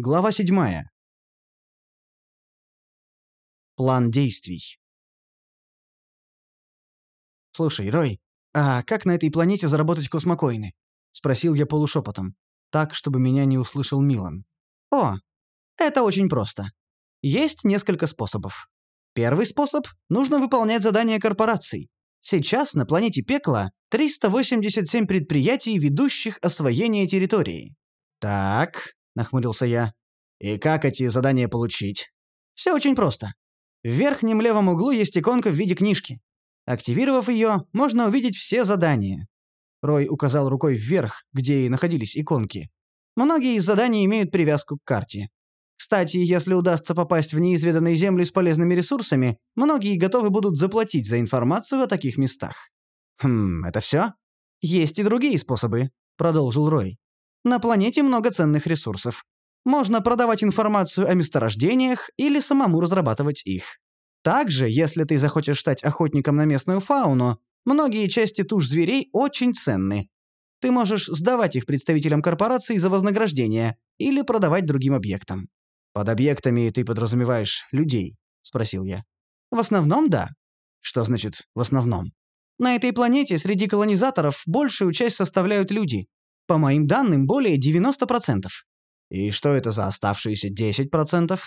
Глава 7. План действий. «Слушай, Рой, а как на этой планете заработать космокоины?» — спросил я полушепотом, так, чтобы меня не услышал Милан. «О, это очень просто. Есть несколько способов. Первый способ — нужно выполнять задания корпораций. Сейчас на планете Пекла 387 предприятий, ведущих освоение территории. Так, нахмурился я. «И как эти задания получить?» «Все очень просто. В верхнем левом углу есть иконка в виде книжки. Активировав ее, можно увидеть все задания». Рой указал рукой вверх, где и находились иконки. Многие из заданий имеют привязку к карте. Кстати, если удастся попасть в неизведанные земли с полезными ресурсами, многие готовы будут заплатить за информацию о таких местах. «Хм, это все?» «Есть и другие способы», — продолжил Рой. На планете много ценных ресурсов. Можно продавать информацию о месторождениях или самому разрабатывать их. Также, если ты захочешь стать охотником на местную фауну, многие части туш зверей очень ценны. Ты можешь сдавать их представителям корпораций за вознаграждение или продавать другим объектам. «Под объектами ты подразумеваешь людей?» – спросил я. «В основном, да». «Что значит «в основном»?» На этой планете среди колонизаторов большую часть составляют люди. По моим данным, более 90%. И что это за оставшиеся 10%?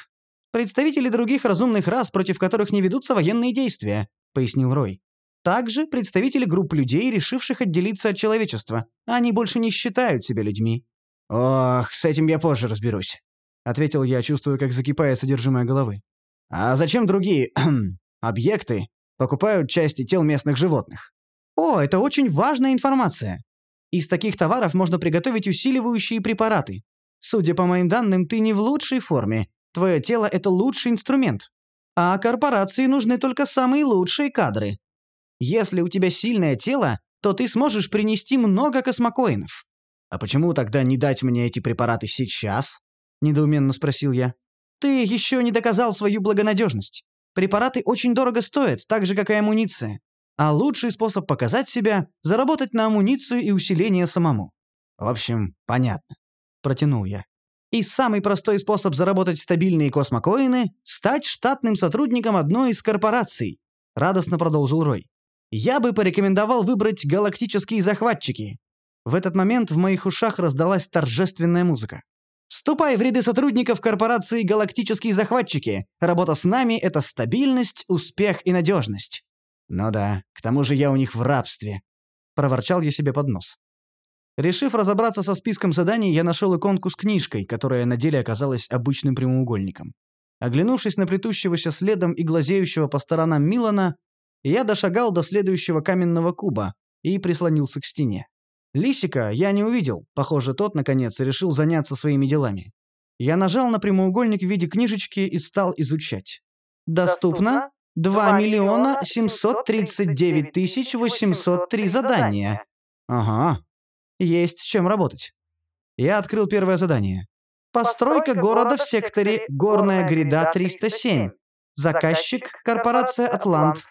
Представители других разумных рас, против которых не ведутся военные действия, пояснил Рой. Также представители групп людей, решивших отделиться от человечества. Они больше не считают себя людьми. Ох, с этим я позже разберусь, ответил я, чувствуя, как закипает содержимое головы. А зачем другие объекты покупают части тел местных животных? О, это очень важная информация. Из таких товаров можно приготовить усиливающие препараты. Судя по моим данным, ты не в лучшей форме. Твое тело – это лучший инструмент. А корпорации нужны только самые лучшие кадры. Если у тебя сильное тело, то ты сможешь принести много космокоинов. «А почему тогда не дать мне эти препараты сейчас?» – недоуменно спросил я. «Ты еще не доказал свою благонадежность. Препараты очень дорого стоят, так же, как и амуниция. А лучший способ показать себя – заработать на амуницию и усиление самому. В общем, понятно. Протянул я. И самый простой способ заработать стабильные космокоины – стать штатным сотрудником одной из корпораций. Радостно продолжил Рой. Я бы порекомендовал выбрать галактические захватчики. В этот момент в моих ушах раздалась торжественная музыка. Вступай в ряды сотрудников корпорации «Галактические захватчики». Работа с нами – это стабильность, успех и надежность. «Ну да, к тому же я у них в рабстве», — проворчал я себе под нос. Решив разобраться со списком заданий, я нашел иконку с книжкой, которая на деле оказалась обычным прямоугольником. Оглянувшись на плетущегося следом и глазеющего по сторонам Милана, я дошагал до следующего каменного куба и прислонился к стене. Лисика я не увидел, похоже, тот, наконец, решил заняться своими делами. Я нажал на прямоугольник в виде книжечки и стал изучать. «Доступно 2 миллиона 739 тысяч 803 задания. Ага. Есть с чем работать. Я открыл первое задание. Постройка города в секторе Горная гряда 307. Заказчик – корпорация «Атлант».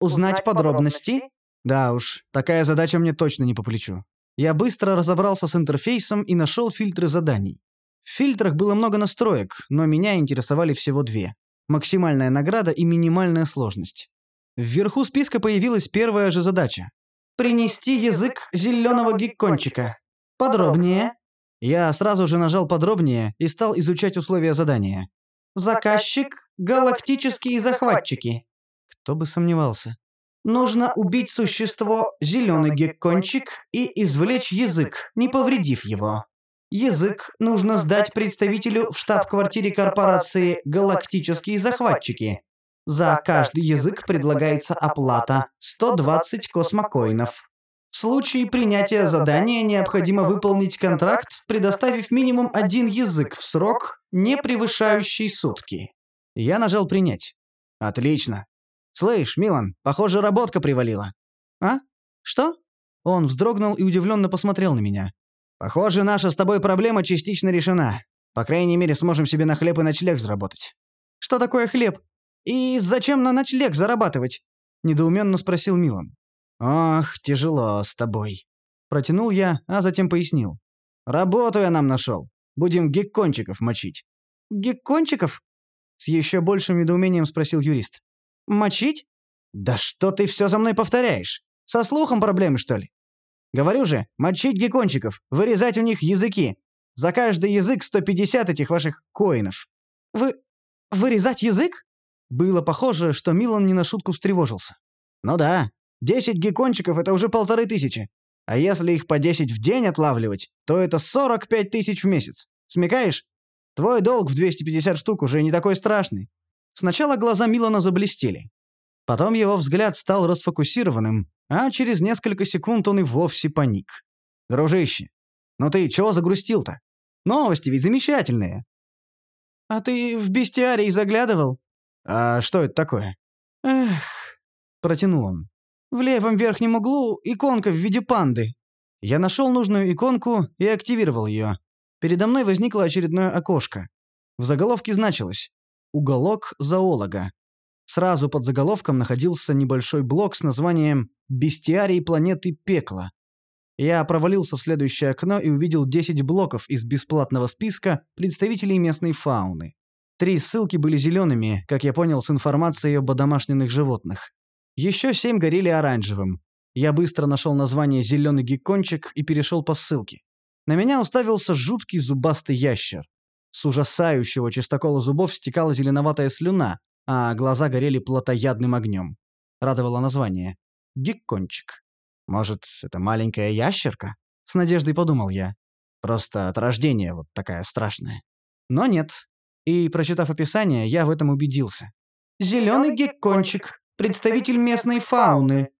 Узнать подробности? Да уж, такая задача мне точно не по плечу. Я быстро разобрался с интерфейсом и нашел фильтры заданий. В фильтрах было много настроек, но меня интересовали всего две максимальная награда и минимальная сложность. Вверху списка появилась первая же задача. «Принести язык зеленого геккончика». Подробнее. Я сразу же нажал «подробнее» и стал изучать условия задания. Заказчик – галактические захватчики. Кто бы сомневался. Нужно убить существо «зеленый геккончик» и извлечь язык, не повредив его. Язык нужно сдать представителю в штаб-квартире корпорации «Галактические захватчики». За каждый язык предлагается оплата 120 космокоинов. В случае принятия задания необходимо выполнить контракт, предоставив минимум один язык в срок, не превышающий сутки. Я нажал «Принять». Отлично. Слышь, Милан, похоже, работка привалила. А? Что? Он вздрогнул и удивленно посмотрел на меня. Похоже, наша с тобой проблема частично решена. По крайней мере, сможем себе на хлеб и ночлег заработать. Что такое хлеб? И зачем на ночлег зарабатывать? Недоуменно спросил Милан. Ох, тяжело с тобой. Протянул я, а затем пояснил. Работу я нам нашел. Будем геккончиков мочить». «Геккончиков?» С еще большим недоумением спросил юрист. «Мочить?» «Да что ты все за мной повторяешь? Со слухом проблемы, что ли?» «Говорю же, мочить геккончиков, вырезать у них языки. За каждый язык 150 этих ваших коинов». «Вы... вырезать язык?» Было похоже, что Милан не на шутку встревожился. «Ну да, 10 геккончиков — это уже полторы тысячи. А если их по 10 в день отлавливать, то это 45 тысяч в месяц. Смекаешь? Твой долг в 250 штук уже не такой страшный». Сначала глаза Милана заблестели. Потом его взгляд стал расфокусированным, а через несколько секунд он и вовсе паник. «Дружище, ну ты чего загрустил-то? Новости ведь замечательные». «А ты в бестиарий заглядывал?» «А что это такое?» «Эх», — протянул он. «В левом верхнем углу иконка в виде панды». Я нашел нужную иконку и активировал ее. Передо мной возникло очередное окошко. В заголовке значилось «Уголок зоолога». Сразу под заголовком находился небольшой блок с названием «Бестиарий планеты Пекла». Я провалился в следующее окно и увидел 10 блоков из бесплатного списка представителей местной фауны. Три ссылки были зелеными, как я понял, с информацией об домашних животных. Еще семь горели оранжевым. Я быстро нашел название «Зеленый геккончик» и перешел по ссылке. На меня уставился жуткий зубастый ящер. С ужасающего чистокола зубов стекала зеленоватая слюна, а глаза горели плотоядным огнем. Радовало название. Геккончик. Может, это маленькая ящерка? С надеждой подумал я. Просто от рождения вот такая страшная. Но нет. И, прочитав описание, я в этом убедился. Зеленый геккончик, представитель местной фауны.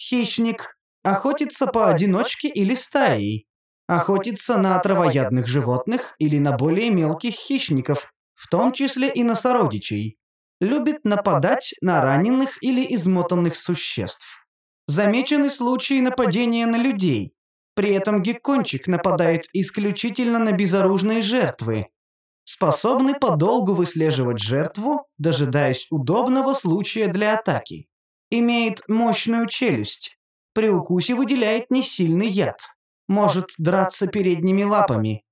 Хищник. Охотится поодиночке или стаей. Охотится на травоядных животных или на более мелких хищников, в том числе и на сородичей любит нападать на раненых или измотанных существ. Замечены случаи нападения на людей. При этом геккончик нападает исключительно на безоружные жертвы. Способны подолгу выслеживать жертву, дожидаясь удобного случая для атаки. Имеет мощную челюсть. При укусе выделяет несильный яд. Может драться передними лапами.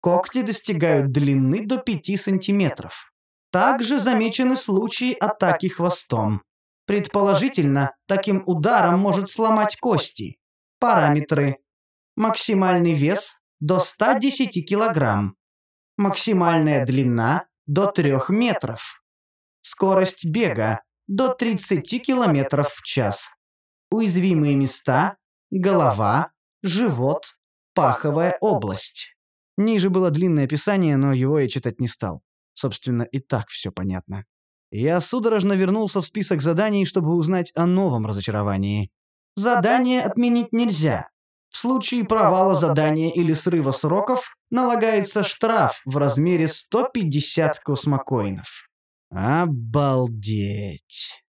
Когти достигают длины до 5 сантиметров. Также замечены случаи атаки хвостом. Предположительно, таким ударом может сломать кости. Параметры. Максимальный вес до 110 кг. Максимальная длина до 3 метров. Скорость бега до 30 км в час. Уязвимые места – голова, живот, паховая область. Ниже было длинное описание, но его я читать не стал. Собственно, и так все понятно. Я судорожно вернулся в список заданий, чтобы узнать о новом разочаровании. Задание отменить нельзя. В случае провала задания или срыва сроков налагается штраф в размере 150 космокоинов. Обалдеть.